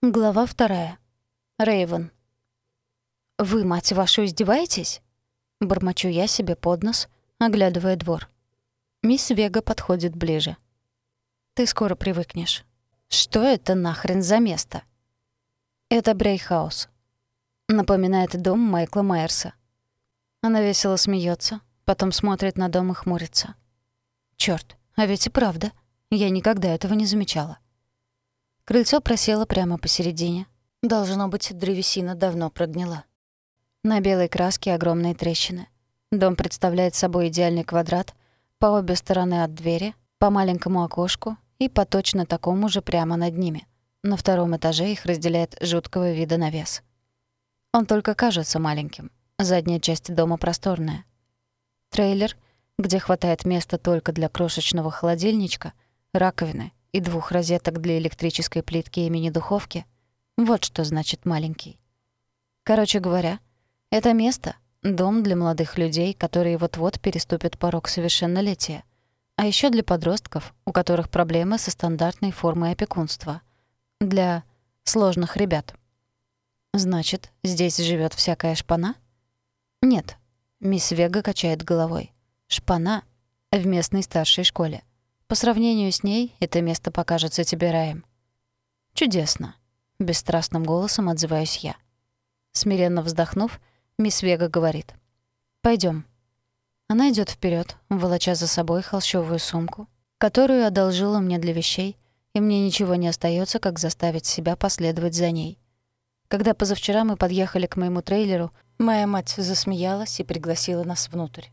Глава вторая. Рейвен. «Вы, мать вашу, издеваетесь?» Бормочу я себе под нос, оглядывая двор. Мисс Вега подходит ближе. «Ты скоро привыкнешь. Что это нахрен за место?» «Это Брейхаус», — напоминает дом Майкла Майерса. Она весело смеется, потом смотрит на дом и хмурится. Черт, а ведь и правда, я никогда этого не замечала. Крыльцо просело прямо посередине. Должно быть, древесина давно прогнила. На белой краске огромные трещины. Дом представляет собой идеальный квадрат, по обе стороны от двери, по маленькому окошку и по точно такому же прямо над ними. На втором этаже их разделяет жуткого вида навес. Он только кажется маленьким. Задняя часть дома просторная. Трейлер, где хватает места только для крошечного холодильничка, раковины и двух розеток для электрической плитки и мини-духовки — вот что значит маленький. Короче говоря, это место — дом для молодых людей, которые вот-вот переступят порог совершеннолетия, а еще для подростков, у которых проблемы со стандартной формой опекунства, для сложных ребят. Значит, здесь живет всякая шпана? Нет. Мисс Вега качает головой. Шпана в местной старшей школе. По сравнению с ней это место покажется тебе раем. Чудесно, бесстрастным голосом отзываюсь я. Смиренно вздохнув, мисс Вега говорит: "Пойдем". Она идет вперед, волоча за собой холщовую сумку, которую одолжила мне для вещей, и мне ничего не остается, как заставить себя последовать за ней. Когда позавчера мы подъехали к моему трейлеру, моя мать засмеялась и пригласила нас внутрь.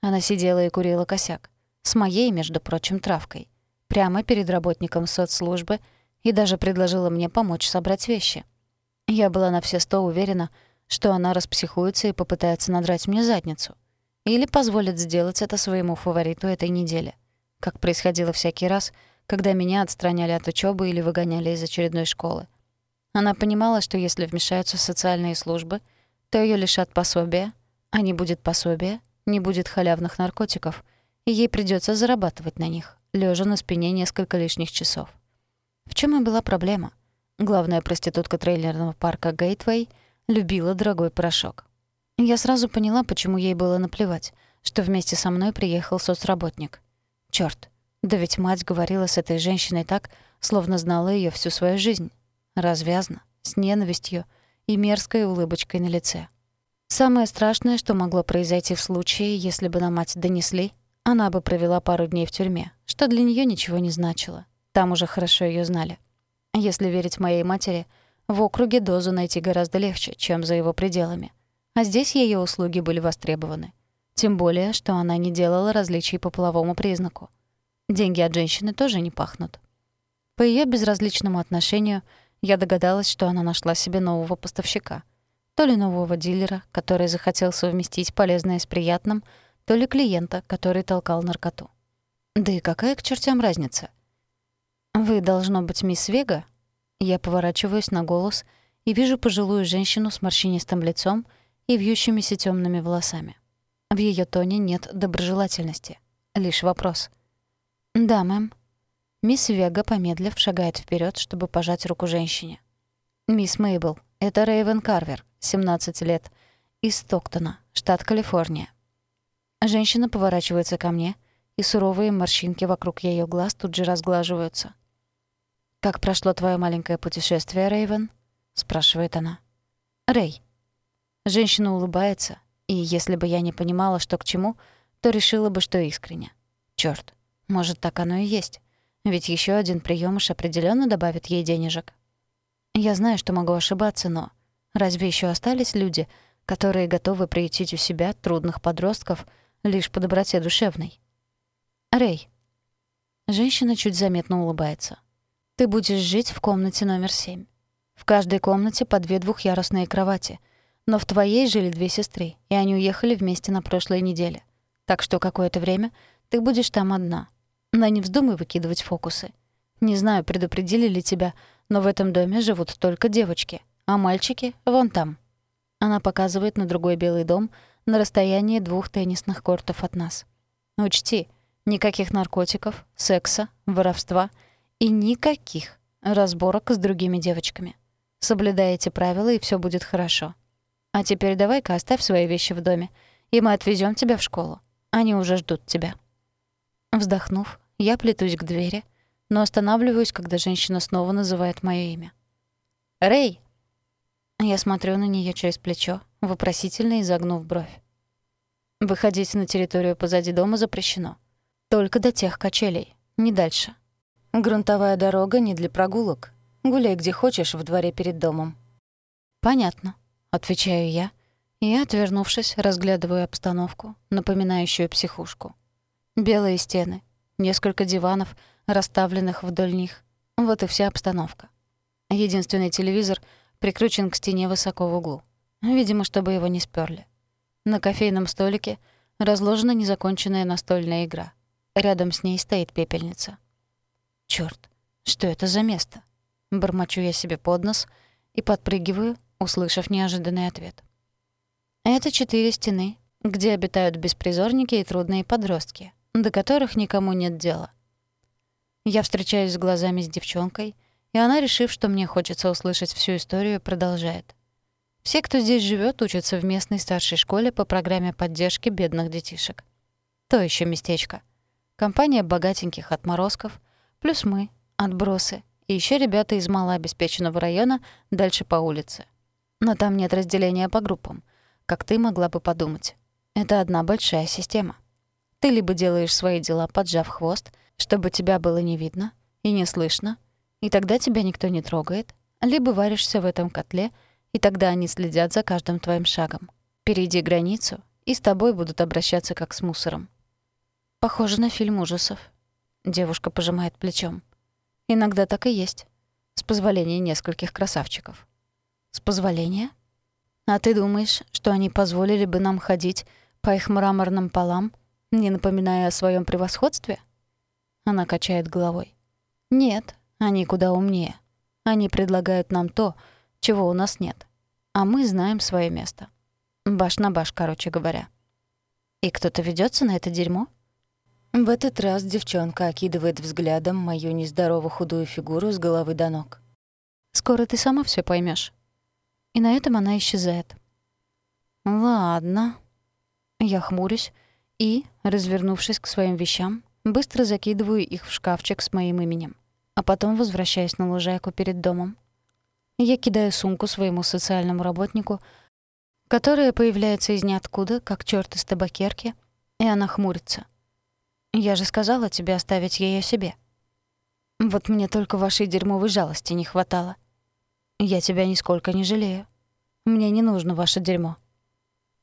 Она сидела и курила косяк с моей, между прочим, травкой, прямо перед работником соцслужбы и даже предложила мне помочь собрать вещи. Я была на все сто уверена, что она распсихуется и попытается надрать мне задницу. Или позволит сделать это своему фавориту этой недели, как происходило всякий раз, когда меня отстраняли от учебы или выгоняли из очередной школы. Она понимала, что если вмешаются социальные службы, то ее лишат пособия, а не будет пособия, не будет халявных наркотиков, и ей придется зарабатывать на них, лежа на спине несколько лишних часов. В чем и была проблема? Главная проститутка трейлерного парка Гейтвей любила дорогой порошок. Я сразу поняла, почему ей было наплевать, что вместе со мной приехал соцработник. Чёрт, да ведь мать говорила с этой женщиной так, словно знала её всю свою жизнь. Развязно, с ненавистью и мерзкой улыбочкой на лице. Самое страшное, что могло произойти в случае, если бы на мать донесли, она бы провела пару дней в тюрьме, что для нее ничего не значило. Там уже хорошо ее знали. Если верить моей матери, в округе дозу найти гораздо легче, чем за его пределами. А здесь ее услуги были востребованы. Тем более, что она не делала различий по половому признаку. Деньги от женщины тоже не пахнут. По ее безразличному отношению я догадалась, что она нашла себе нового поставщика. То ли нового дилера, который захотел совместить полезное с приятным — то ли клиента, который толкал наркоту. Да и какая к чертям разница? «Вы, должно быть, мисс Вега?» Я поворачиваюсь на голос и вижу пожилую женщину с морщинистым лицом и вьющимися темными волосами. В ее тоне нет доброжелательности. Лишь вопрос. «Да, мэм». Мисс Вега, помедлив, шагает вперед, чтобы пожать руку женщине. «Мисс Мейбл, это Рэйвен Карвер, 17 лет, из Стоктона, штат Калифорния. Женщина поворачивается ко мне, и суровые морщинки вокруг ее глаз тут же разглаживаются. «Как прошло твое маленькое путешествие, Рэйвен?» — спрашивает она. «Рэй». Женщина улыбается, и если бы я не понимала, что к чему, то решила бы, что искренне. Чёрт, может, так оно и есть. Ведь еще один приёмыш определенно добавит ей денежек. Я знаю, что могу ошибаться, но разве еще остались люди, которые готовы приютить у себя трудных подростков — лишь по доброте душевной. Рэй. Женщина чуть заметно улыбается. Ты будешь жить в комнате номер семь. В каждой комнате по две двухъярусные кровати. Но в твоей жили две сестры, и они уехали вместе на прошлой неделе. Так что какое-то время ты будешь там одна. Но не вздумай выкидывать фокусы. Не знаю, предупредили ли тебя, но в этом доме живут только девочки, а мальчики вон там. Она показывает на другой белый дом — на расстоянии двух теннисных кортов от нас. Учти, никаких наркотиков, секса, воровства и никаких разборок с другими девочками. Соблюдай эти правила, и все будет хорошо. А теперь давай-ка оставь свои вещи в доме, и мы отвезем тебя в школу. Они уже ждут тебя». Вздохнув, я плетусь к двери, но останавливаюсь, когда женщина снова называет моё имя. «Рэй!» Я смотрю на неё через плечо, вопросительно изогнув бровь. Выходить на территорию позади дома запрещено. Только до тех качелей, не дальше. Грунтовая дорога не для прогулок. Гуляй где хочешь в дворе перед домом. Понятно, отвечаю я, и, отвернувшись, разглядываю обстановку, напоминающую психушку. Белые стены, несколько диванов, расставленных вдоль них. Вот и вся обстановка. Единственный телевизор прикручен к стене высоко в углу. Видимо, чтобы его не спёрли. На кофейном столике разложена незаконченная настольная игра. Рядом с ней стоит пепельница. Чёрт, что это за место? Бормочу я себе под нос и подпрыгиваю, услышав неожиданный ответ. Это четыре стены, где обитают беспризорники и трудные подростки, до которых никому нет дела. Я встречаюсь с глазами с девчонкой, и она, решив, что мне хочется услышать всю историю, продолжает. Все, кто здесь живет, учатся в местной старшей школе по программе поддержки бедных детишек. То еще местечко. Компания богатеньких отморозков, плюс мы, отбросы, и еще ребята из малообеспеченного района дальше по улице. Но там нет разделения по группам, как ты могла бы подумать. Это одна большая система. Ты либо делаешь свои дела, поджав хвост, чтобы тебя было не видно и не слышно, и тогда тебя никто не трогает, либо варишься в этом котле, и тогда они следят за каждым твоим шагом. Перейди границу, и с тобой будут обращаться как с мусором. Похоже на фильм ужасов. Девушка пожимает плечом. Иногда так и есть. С позволения нескольких красавчиков. С позволения? А ты думаешь, что они позволили бы нам ходить по их мраморным полам, не напоминая о своем превосходстве? Она качает головой. Нет, они куда умнее. Они предлагают нам то, чего у нас нет. А мы знаем свое место. Баш на баш, короче говоря. И кто-то ведется на это дерьмо? В этот раз девчонка окидывает взглядом мою нездорово худую фигуру с головы до ног. «Скоро ты сама все поймешь. И на этом она исчезает. «Ладно». Я хмурюсь и, развернувшись к своим вещам, быстро закидываю их в шкафчик с моим именем, а потом возвращаюсь на лужайку перед домом. Я кидаю сумку своему социальному работнику, которая появляется из ниоткуда, как чёрт из табакерки, и она хмурится. Я же сказала тебе оставить её себе. Вот мне только вашей дерьмовой жалости не хватало. Я тебя нисколько не жалею. Мне не нужно ваше дерьмо.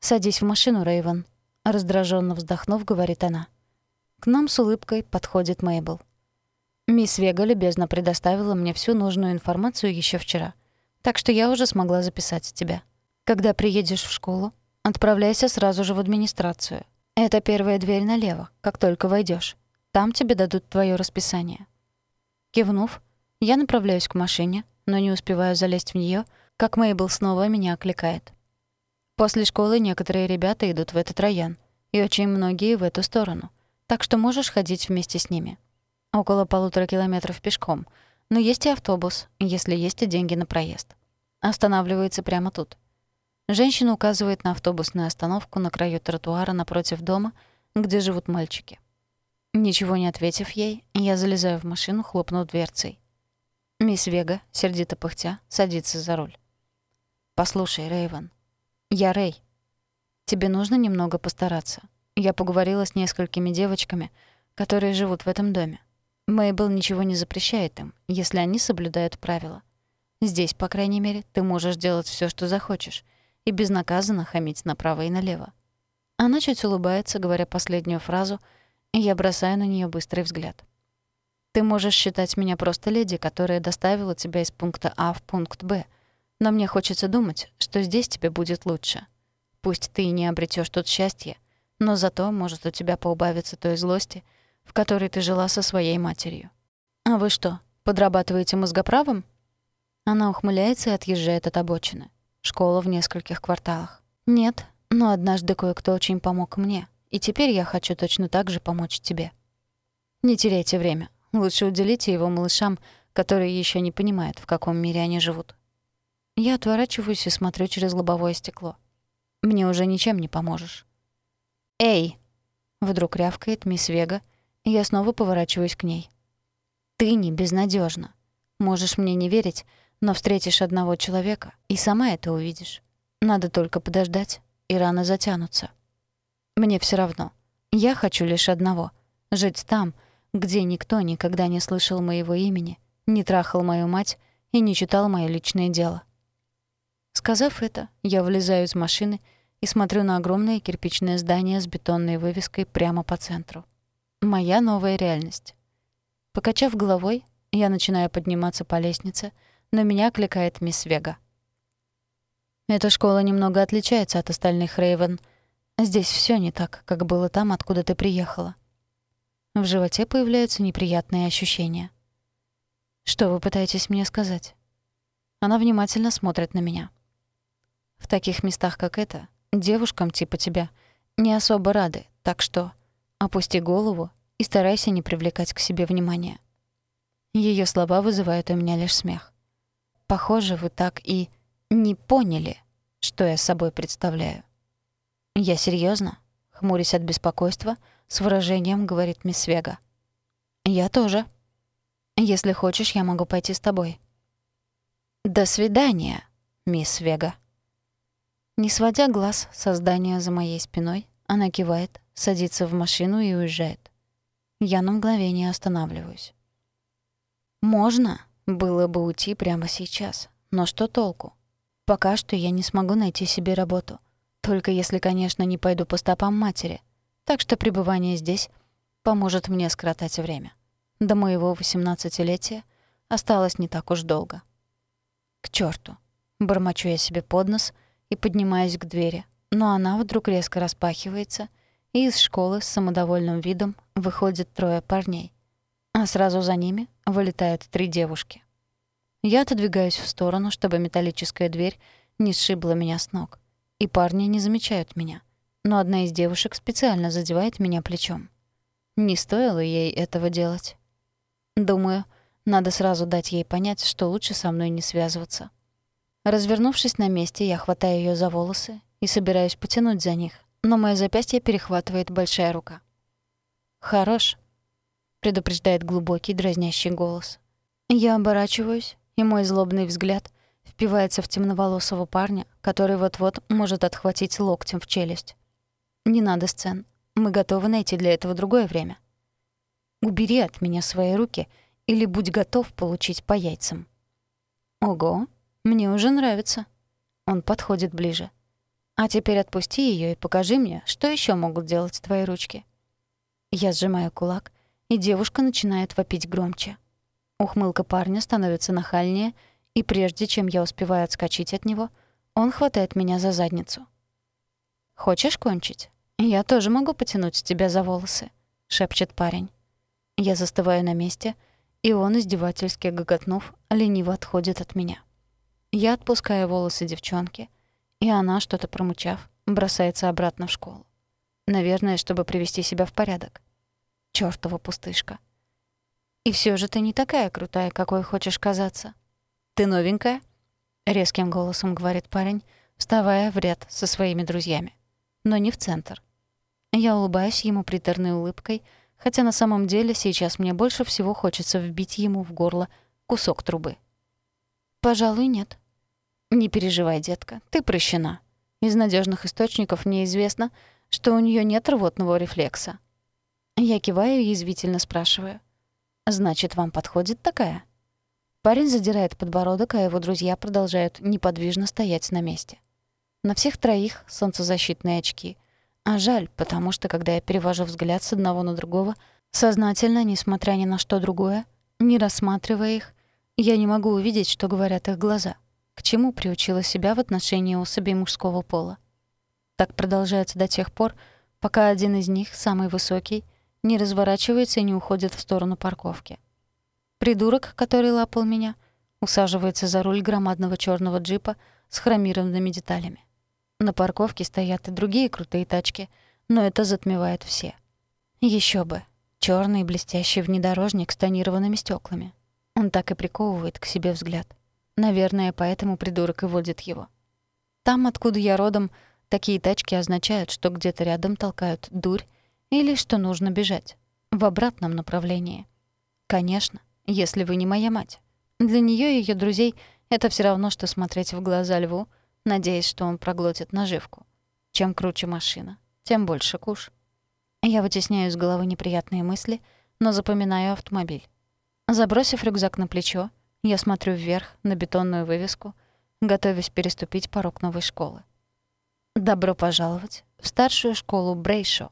Садись в машину, Рейвен, раздраженно вздохнув, говорит она. К нам с улыбкой подходит Мейбл. Мисс Вега любезно предоставила мне всю нужную информацию еще вчера, так что я уже смогла записать тебя. Когда приедешь в школу, отправляйся сразу же в администрацию. Это первая дверь налево, как только войдешь. Там тебе дадут твое расписание. Кивнув, я направляюсь к машине, но не успеваю залезть в нее, как Мейбл снова меня окликает. После школы некоторые ребята идут в этот район, и очень многие в эту сторону, так что можешь ходить вместе с ними. Около полутора километров пешком, но есть и автобус, если есть и деньги на проезд. Останавливается прямо тут. Женщина указывает на автобусную остановку на краю тротуара напротив дома, где живут мальчики. Ничего не ответив ей, я залезаю в машину, хлопнув дверцей. Мисс Вега, сердито пыхтя, садится за руль. «Послушай, Рэйвен, я Рэй. Тебе нужно немного постараться. Я поговорила с несколькими девочками, которые живут в этом доме. Мейбл ничего не запрещает им, если они соблюдают правила. Здесь, по крайней мере, ты можешь делать все, что захочешь, и безнаказанно хамить направо и налево. Она чуть улыбается, говоря последнюю фразу, и я бросаю на нее быстрый взгляд. Ты можешь считать меня просто леди, которая доставила тебя из пункта А в пункт Б, но мне хочется думать, что здесь тебе будет лучше. Пусть ты и не обретешь тут счастье, но зато, может, у тебя поубавится той злости, в которой ты жила со своей матерью. А вы что, подрабатываете мозгоправом? Она ухмыляется и отъезжает от обочины. Школа в нескольких кварталах. Нет, но однажды кое-кто очень помог мне, и теперь я хочу точно так же помочь тебе. Не теряйте время. Лучше уделите его малышам, которые еще не понимают, в каком мире они живут. Я отворачиваюсь и смотрю через лобовое стекло. Мне уже ничем не поможешь. «Эй!» — вдруг рявкает мисс Вега, я снова поворачиваюсь к ней. «Ты не безнадежна. Можешь мне не верить, но встретишь одного человека, и сама это увидишь. Надо только подождать, и рано затянутся. Мне все равно. Я хочу лишь одного — жить там, где никто никогда не слышал моего имени, не трахал мою мать и не читал моё личное дело. Сказав это, я влезаю из машины и смотрю на огромное кирпичное здание с бетонной вывеской прямо по центру. Моя новая реальность. Покачав головой, я начинаю подниматься по лестнице, но меня окликает мисс Вега. Эта школа немного отличается от остальных, Рейвен. Здесь всё не так, как было там, откуда ты приехала. В животе появляются неприятные ощущения. Что вы пытаетесь мне сказать? Она внимательно смотрит на меня. В таких местах, как это, девушкам типа тебя не особо рады, так что опусти голову и старайся не привлекать к себе внимания. Её слова вызывают у меня лишь смех. Похоже, вы так и не поняли, что я собой представляю. Я серьёзно, хмурясь от беспокойства, с выражением говорит мисс Вега. Я тоже. Если хочешь, я могу пойти с тобой. До свидания, мисс Вега. Не сводя глаз со здания за моей спиной, она кивает, садится в машину и уезжает. Я на мгновение останавливаюсь. Можно было бы уйти прямо сейчас, но что толку? Пока что я не смогу найти себе работу. Только если, конечно, не пойду по стопам матери. Так что пребывание здесь поможет мне скоротать время. До моего восемнадцатилетия осталось не так уж долго. К чёрту. Бормочу я себе под нос — и поднимаюсь к двери, но она вдруг резко распахивается, и из школы с самодовольным видом выходит трое парней, а сразу за ними вылетают три девушки. Я отодвигаюсь в сторону, чтобы металлическая дверь не сшибла меня с ног, и парни не замечают меня, но одна из девушек специально задевает меня плечом. Не стоило ей этого делать. Думаю, надо сразу дать ей понять, что лучше со мной не связываться. Развернувшись на месте, я хватаю ее за волосы и собираюсь потянуть за них, но мое запястье перехватывает большая рука. «Хорош», — предупреждает глубокий, дразнящий голос. Я оборачиваюсь, и мой злобный взгляд впивается в темноволосого парня, который вот-вот может отхватить локтем в челюсть. «Не надо сцен. Мы готовы найти для этого другое время. Убери от меня свои руки или будь готов получить по яйцам». «Ого!» Мне уже нравится. Он подходит ближе. А теперь отпусти ее и покажи мне, что еще могут делать твои ручки. Я сжимаю кулак, и девушка начинает вопить громче. Ухмылка парня становится нахальнее, и прежде чем я успеваю отскочить от него, он хватает меня за задницу. «Хочешь кончить? Я тоже могу потянуть тебя за волосы», — шепчет парень. Я застываю на месте, и он, издевательски гоготнув, лениво отходит от меня. Я отпускаю волосы девчонки, и она, что-то промычав, бросается обратно в школу. Наверное, чтобы привести себя в порядок. Чёртова пустышка. И все же ты не такая крутая, какой хочешь казаться. Ты новенькая? Резким голосом говорит парень, вставая в ряд со своими друзьями. Но не в центр. Я улыбаюсь ему приторной улыбкой, хотя на самом деле сейчас мне больше всего хочется вбить ему в горло кусок трубы. Пожалуй, нет. Не переживай, детка, ты прощена. Из надежных источников мне известно, что у нее нет рвотного рефлекса. Я киваю и язвительно спрашиваю. «Значит, вам подходит такая?» Парень задирает подбородок, а его друзья продолжают неподвижно стоять на месте. На всех троих солнцезащитные очки. А жаль, потому что, когда я перевожу взгляд с одного на другого, сознательно, несмотря ни на что другое, не рассматривая их, я не могу увидеть, что говорят их глаза — к чему приучила себя в отношении особей мужского пола. Так продолжается до тех пор, пока один из них, самый высокий, не разворачивается и не уходит в сторону парковки. Придурок, который лапал меня, усаживается за руль громадного черного джипа с хромированными деталями. На парковке стоят и другие крутые тачки, но это затмевает все. Еще бы. черный блестящий внедорожник с тонированными стеклами. Он так и приковывает к себе взгляд. Наверное, поэтому придурок и водит его. Там, откуда я родом, такие тачки означают, что где-то рядом толкают дурь или что нужно бежать. В обратном направлении. Конечно, если вы не моя мать. Для нее и ее друзей это все равно, что смотреть в глаза льву, надеясь, что он проглотит наживку. Чем круче машина, тем больше куш. Я вытесняю из головы неприятные мысли, но запоминаю автомобиль. Забросив рюкзак на плечо, я смотрю вверх на бетонную вывеску, готовясь переступить порог новой школы. Добро пожаловать в старшую школу Брейшо.